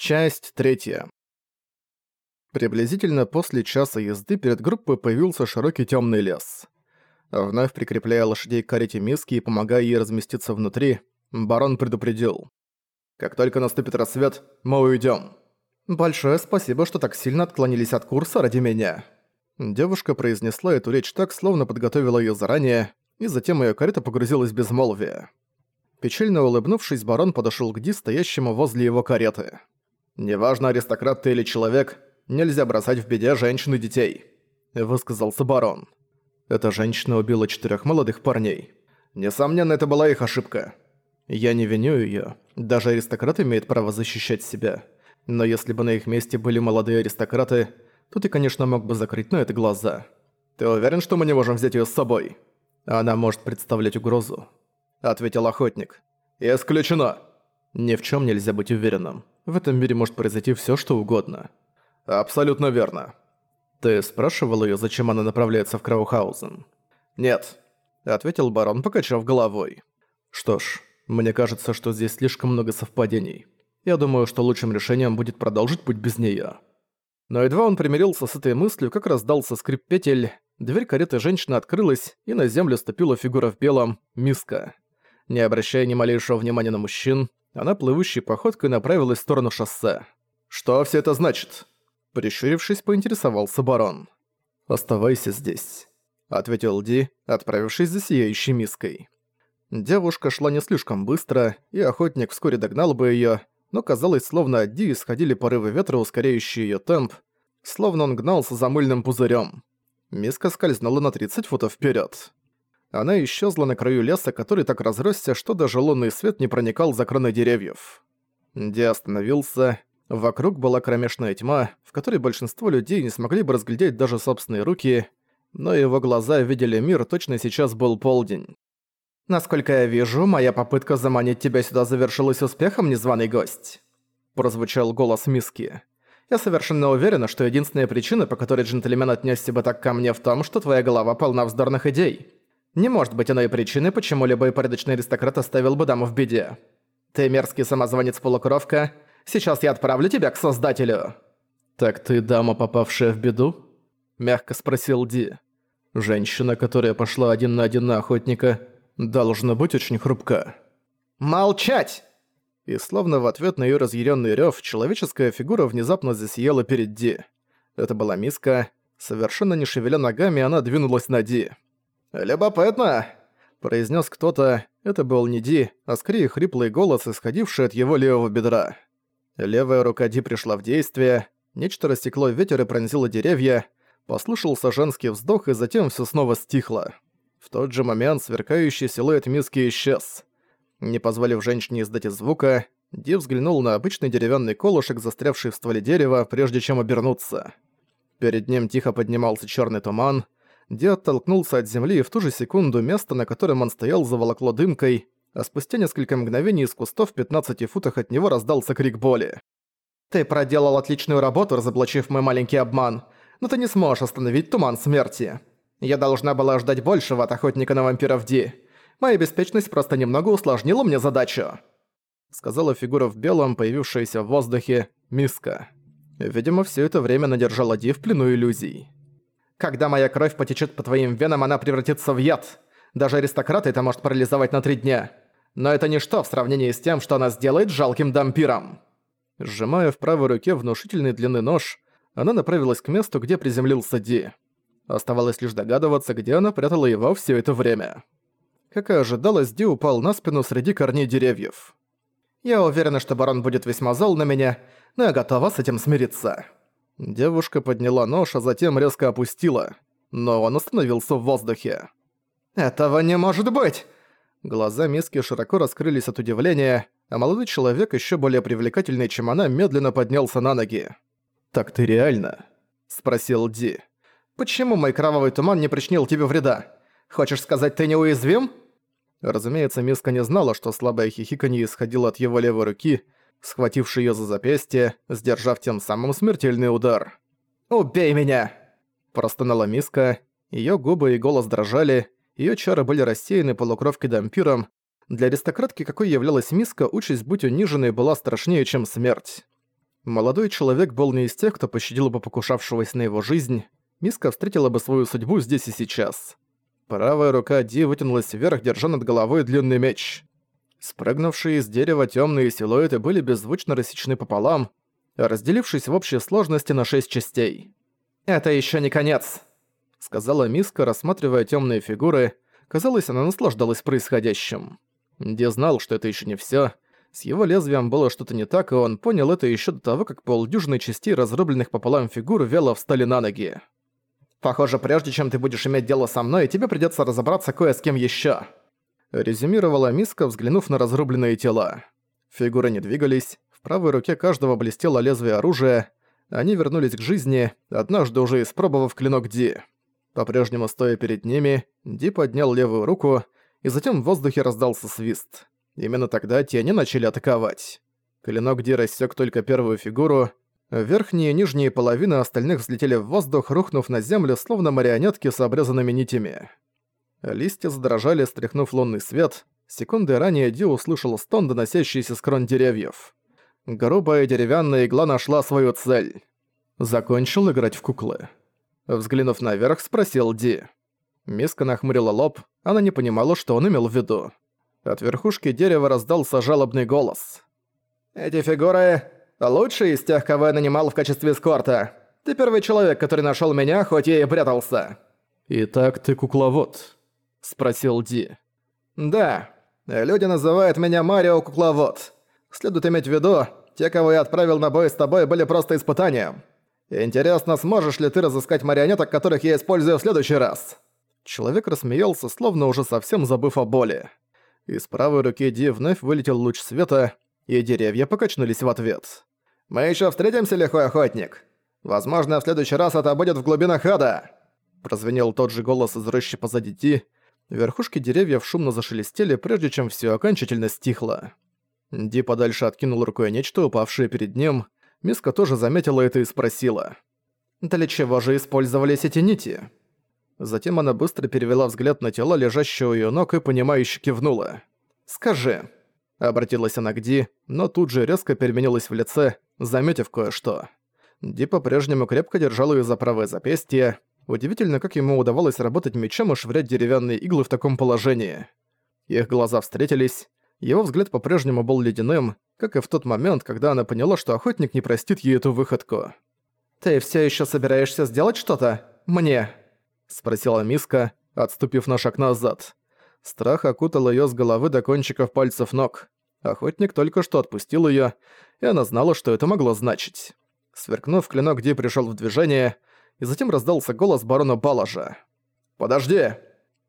Часть третья. Приблизительно после часа езды перед группой появился широкий темный лес. Вновь прикрепляя лошадей к карете миски и помогая ей разместиться внутри, барон предупредил. «Как только наступит рассвет, мы уйдем. «Большое спасибо, что так сильно отклонились от курса ради меня». Девушка произнесла эту речь так, словно подготовила ее заранее, и затем ее карета погрузилась в безмолвие. Печально улыбнувшись, барон подошел к Ди, стоящему возле его кареты. «Неважно, аристократ ты или человек, нельзя бросать в беде женщин и детей», — высказался барон. Эта женщина убила четырех молодых парней. Несомненно, это была их ошибка. Я не виню ее. Даже аристократ имеет право защищать себя. Но если бы на их месте были молодые аристократы, то ты, конечно, мог бы закрыть на это глаза. Ты уверен, что мы не можем взять ее с собой? Она может представлять угрозу, ответил охотник. Исключено. Ни в чем нельзя быть уверенным. В этом мире может произойти все, что угодно. Абсолютно верно. Ты спрашивал ее, зачем она направляется в Краухаузен? Нет, ответил барон, покачав головой. Что ж, мне кажется, что здесь слишком много совпадений. Я думаю, что лучшим решением будет продолжить путь без нее. Но едва он примирился с этой мыслью, как раздался скрип петель, дверь кареты женщины открылась, и на землю ступила фигура в белом — миска. Не обращая ни малейшего внимания на мужчин, она плывущей походкой направилась в сторону шоссе. «Что все это значит?» Прищурившись, поинтересовался барон. «Оставайся здесь», — ответил Ди, отправившись за сияющей миской. Девушка шла не слишком быстро, и охотник вскоре догнал бы её, но казалось, словно от Ди исходили порывы ветра, ускоряющие её темп, словно он гнался за мыльным пузырем. Миска скользнула на 30 футов вперед. Она исчезла на краю леса, который так разросся, что даже лунный свет не проникал за кроны деревьев. Ди остановился. Вокруг была кромешная тьма, в которой большинство людей не смогли бы разглядеть даже собственные руки, но его глаза видели мир, точно сейчас был полдень. «Насколько я вижу, моя попытка заманить тебя сюда завершилась успехом, незваный гость», прозвучал голос Миски. «Я совершенно уверена, что единственная причина, по которой джентльмен отнесся бы так ко мне, в том, что твоя голова полна вздорных идей. Не может быть иной причины, почему любой порядочный аристократ оставил бы даму в беде. Ты мерзкий самозванец-полукровка, сейчас я отправлю тебя к Создателю». «Так ты дама, попавшая в беду?» – мягко спросил Ди. «Женщина, которая пошла один на один на охотника, должна быть очень хрупка». «Молчать!» И словно в ответ на её разъярённый рёв, человеческая фигура внезапно засияла перед Ди. Это была миска. Совершенно не шевеля ногами, она двинулась на Ди. «Любопытно!» – произнес кто-то. Это был не Ди, а скорее хриплый голос, исходивший от его левого бедра. Левая рука Ди пришла в действие, нечто растекло ветер и пронзило деревья, послышался женский вздох и затем всё снова стихло. В тот же момент сверкающий силуэт миски исчез. Не позволив женщине издать звука, Ди взглянул на обычный деревянный колышек, застрявший в стволе дерева, прежде чем обернуться. Перед ним тихо поднимался черный туман. Ди оттолкнулся от земли, и в ту же секунду место, на котором он стоял, заволокло дымкой, а спустя несколько мгновений из кустов в 15 футах от него раздался крик боли. «Ты проделал отличную работу, разоблачив мой маленький обман, но ты не сможешь остановить туман смерти. Я должна была ждать большего от охотника на вампиров Ди. Моя беспечность просто немного усложнила мне задачу», — сказала фигура в белом, появившаяся в воздухе, Миска. Видимо, все это время надержала Ди в плену иллюзий. «Когда моя кровь потечет по твоим венам, она превратится в яд. Даже аристократы это может парализовать на три дня. Но это ничто в сравнении с тем, что она сделает жалким дампиром». Сжимая в правой руке внушительный длины нож, она направилась к месту, где приземлился Ди. Оставалось лишь догадываться, где она прятала его все это время. Как и ожидалось, Ди упал на спину среди корней деревьев. «Я уверена, что барон будет весьма зол на меня, но я готова с этим смириться». Девушка подняла нож, а затем резко опустила, но он остановился в воздухе. «Этого не может быть!» Глаза Миски широко раскрылись от удивления, а молодой человек, еще более привлекательный, чем она, медленно поднялся на ноги. «Так ты реально?» – спросил Ди. «Почему мой кровавый туман не причинил тебе вреда? Хочешь сказать, ты неуязвим?» Разумеется, Миска не знала, что слабое хихиканье исходило от его левой руки, схватившей её за запястье, сдержав тем самым смертельный удар. «Убей меня!» Простонала Миска, её губы и голос дрожали, её чары были рассеяны полукровкой дампиром. Для аристократки, какой являлась Миска, участь быть униженной была страшнее, чем смерть. Молодой человек был не из тех, кто пощадил бы покушавшегося на его жизнь. Миска встретила бы свою судьбу здесь и сейчас. Правая рука Ди вытянулась вверх, держа над головой длинный меч. Спрыгнувшие из дерева темные силуэты были беззвучно рассечены пополам, разделившись в общей сложности на шесть частей. «Это еще не конец», — сказала Миска, рассматривая темные фигуры. Казалось, она наслаждалась происходящим. Ди знал, что это еще не все. С его лезвием было что-то не так, и он понял это еще до того, как полдюжины частей разрубленных пополам фигур вяло встали на ноги. «Похоже, прежде чем ты будешь иметь дело со мной, тебе придется разобраться кое с кем еще. Резюмировала Миска, взглянув на разрубленные тела. Фигуры не двигались, в правой руке каждого блестело лезвие оружия, они вернулись к жизни, однажды уже испробовав клинок Ди. По-прежнему стоя перед ними, Ди поднял левую руку, и затем в воздухе раздался свист. Именно тогда те они начали атаковать. Клинок Ди рассек только первую фигуру, верхние и нижние половины остальных взлетели в воздух, рухнув на землю, словно марионетки с обрезанными нитями. Листья задрожали, стряхнув лунный свет. Секунды ранее Ди услышал стон, доносящийся с крон деревьев. Грубая деревянная игла нашла свою цель. Закончил играть в куклы. Взглянув наверх, спросил Ди. Миска нахмурила лоб, она не понимала, что он имел в виду. От верхушки дерева раздался жалобный голос. «Эти фигуры лучшие из тех, кого я нанимал в качестве эскорта. Ты первый человек, который нашел меня, хоть я и прятался». «Итак, ты кукловод?» – спросил Ди. «Да. Люди называют меня Марио Кукловод. Следует иметь в виду, те, кого я отправил на бой с тобой, были просто испытанием. Интересно, сможешь ли ты разыскать марионеток, которых я использую в следующий раз?» Человек рассмеялся, словно уже совсем забыв о боли. Из правой руки Ди вновь вылетел луч света, и деревья покачнулись в ответ. «Мы еще встретимся, лихой охотник? Возможно, в следующий раз это будет в глубинах ада!» Прозвенел тот же голос из рощи позади Ди. Верхушки деревьев шумно зашелестели, прежде чем все окончательно стихло. Ди подальше откинул рукой нечто, упавшее перед ним. Миска тоже заметила это и спросила. «Для чего же использовались эти нити?» Затем она быстро перевела взгляд на тело, лежащего у её ног, и понимающе кивнула. «Скажи». Обратилась она к Ди, но тут же резко переменилась в лице, заметив кое-что. Ди по-прежнему крепко держал её за правое запястье. Удивительно, как ему удавалось работать мечом и швырять деревянные иглы в таком положении. Их глаза встретились, его взгляд по-прежнему был ледяным, как и в тот момент, когда она поняла, что охотник не простит ей эту выходку. «Ты всё ещё собираешься сделать что-то? Мне?» — спросила Миска, отступив на шаг назад. Страх окутал её с головы до кончиков пальцев ног. Охотник только что отпустил её, и она знала, что это могло значить. Сверкнув, клинок Ди пришёл в движение, и затем раздался голос барона Балажа. «Подожди!»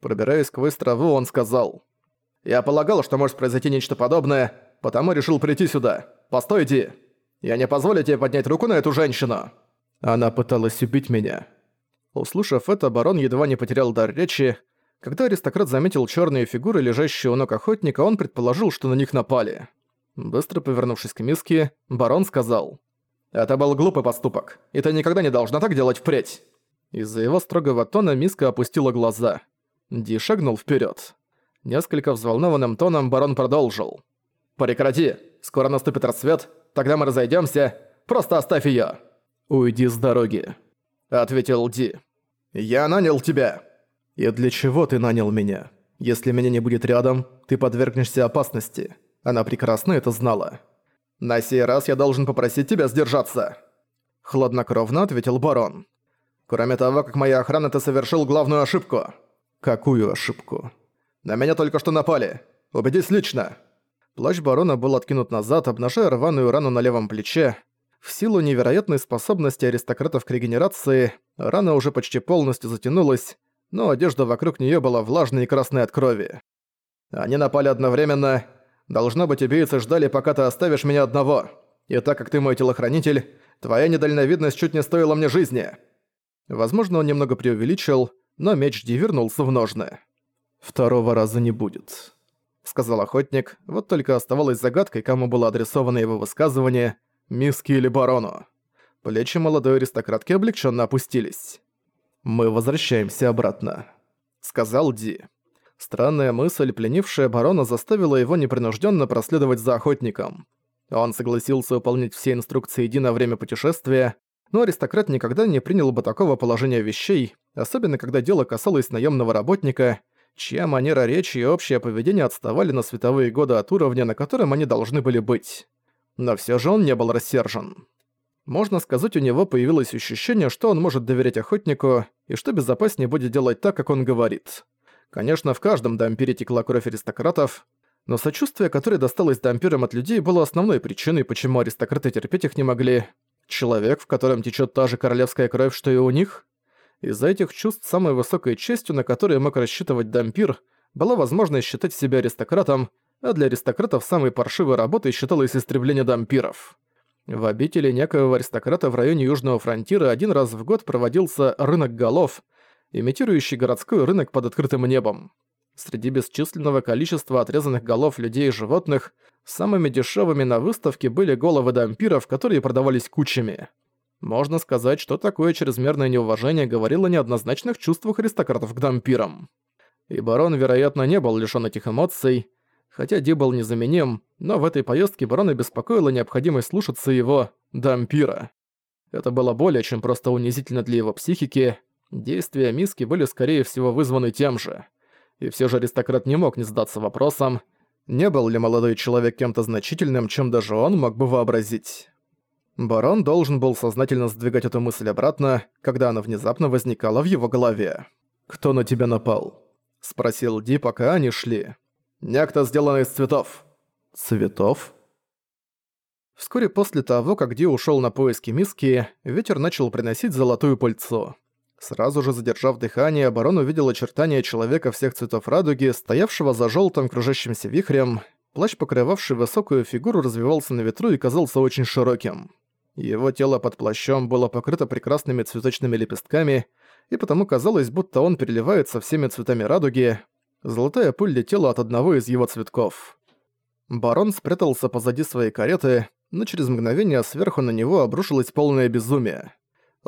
Пробираясь сквозь траву, он сказал. Я полагал, что может произойти нечто подобное, потому решил прийти сюда. Постой, Ди. Я не позволю тебе поднять руку на эту женщину. Она пыталась убить меня. Услышав это, барон едва не потерял дар речи. Когда аристократ заметил черные фигуры, лежащие у ног охотника, он предположил, что на них напали. Быстро повернувшись к миске, барон сказал. «Это был глупый поступок, и ты никогда не должна так делать впредь». Из-за его строгого тона миска опустила глаза. Ди шагнул вперед. Несколько взволнованным тоном барон продолжил. «Прекрати! Скоро наступит рассвет, тогда мы разойдёмся. Просто оставь её!» «Уйди с дороги», — ответил Ди. «Я нанял тебя!» «И для чего ты нанял меня? Если меня не будет рядом, ты подвергнешься опасности». Она прекрасно это знала. «На сей раз я должен попросить тебя сдержаться!» Хладнокровно ответил барон. «Кроме того, как моя охрана, ты совершил главную ошибку». «Какую ошибку?» На меня только что напали. Убедись лично». Плащ барона был откинут назад, обнажая рваную рану на левом плече. В силу невероятной способности аристократов к регенерации, рана уже почти полностью затянулась, но одежда вокруг нее была влажной и красной от крови. Они напали одновременно. Должно быть, убийцы ждали, пока ты оставишь меня одного. И так как ты мой телохранитель, твоя недальновидность чуть не стоила мне жизни. Возможно, он немного преувеличил, но меч Ди вернулся в ножны. «Второго раза не будет», — сказал охотник, вот только оставалось загадкой, кому было адресовано его высказывание, миски или барону. Плечи молодой аристократки облегченно опустились. «Мы возвращаемся обратно», — сказал Ди. Странная мысль, пленившая барона, заставила его непринужденно проследовать за охотником. Он согласился выполнять все инструкции Ди на время путешествия, но аристократ никогда не принял бы такого положения вещей, особенно когда дело касалось наемного работника, чья манера речи и общее поведение отставали на световые годы от уровня, на котором они должны были быть. Но все же он не был рассержен. Можно сказать, у него появилось ощущение, что он может доверять охотнику, и что безопаснее будет делать так, как он говорит. Конечно, в каждом дампире текла кровь аристократов, но сочувствие, которое досталось дампирам от людей, было основной причиной, почему аристократы терпеть их не могли. Человек, в котором течет та же королевская кровь, что и у них? Из-за этих чувств самой высокой честью, на которую мог рассчитывать дампир, была возможность считать себя аристократом, а для аристократов самой паршивой работой считалось истребление дампиров. В обители некоего аристократа в районе Южного фронтира один раз в год проводился рынок голов, имитирующий городской рынок под открытым небом. Среди бесчисленного количества отрезанных голов людей и животных, самыми дешевыми на выставке были головы дампиров, которые продавались кучами. Можно сказать, что такое чрезмерное неуважение говорило о неоднозначных чувствах аристократов к дампирам. И барон, вероятно, не был лишён этих эмоций, хотя Ди был незаменим, но в этой поездке барона беспокоила необходимость слушаться его дампира. Это было более чем просто унизительно для его психики, действия Миски были скорее всего вызваны тем же – и все же аристократ не мог не задаться вопросом, не был ли молодой человек кем-то значительным, чем даже он мог бы вообразить. Барон должен был сознательно сдвигать эту мысль обратно, когда она внезапно возникала в его голове. «Кто на тебя напал?» — спросил Ди, пока они шли. «Некто, сделанный из цветов». «Цветов?» Вскоре после того, как Ди ушёл на поиски миски, ветер начал приносить золотую пыльцу. Сразу же задержав дыхание, барон увидел очертания человека всех цветов радуги, стоявшего за желтым кружащимся вихрем. Плащ, покрывавший высокую фигуру, развивался на ветру и казался очень широким. Его тело под плащом было покрыто прекрасными цветочными лепестками, и потому казалось, будто он переливается всеми цветами радуги. Золотая пыль летела от одного из его цветков. Барон спрятался позади своей кареты, но через мгновение сверху на него обрушилось полное безумие.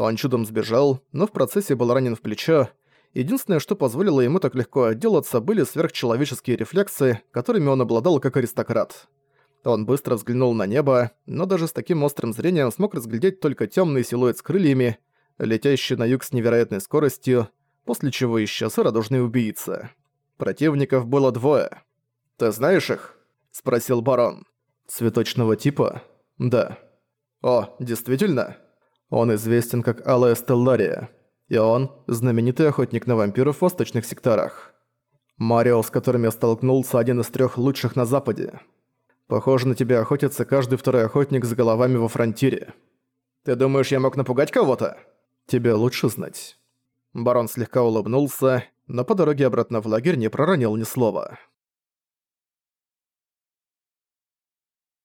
Он чудом сбежал, но в процессе был ранен в плечо. Единственное, что позволило ему так легко отделаться, были сверхчеловеческие рефлексы, которыми он обладал как аристократ. Он быстро взглянул на небо, но даже с таким острым зрением смог разглядеть только темный силуэт с крыльями, летящий на юг с невероятной скоростью, после чего исчез и радужный убийца. Противников было двое. «Ты знаешь их?» — спросил барон. «Цветочного типа?» «Да». «О, действительно?» Он известен как Алая Стеллария, и он – знаменитый охотник на вампиров в восточных секторах. Марио, с которым я столкнулся, один из трех лучших на Западе. Похоже, на тебя охотится каждый второй охотник с головами во фронтире. Ты думаешь, я мог напугать кого-то? Тебе лучше знать. Барон слегка улыбнулся, но по дороге обратно в лагерь не проронил ни слова.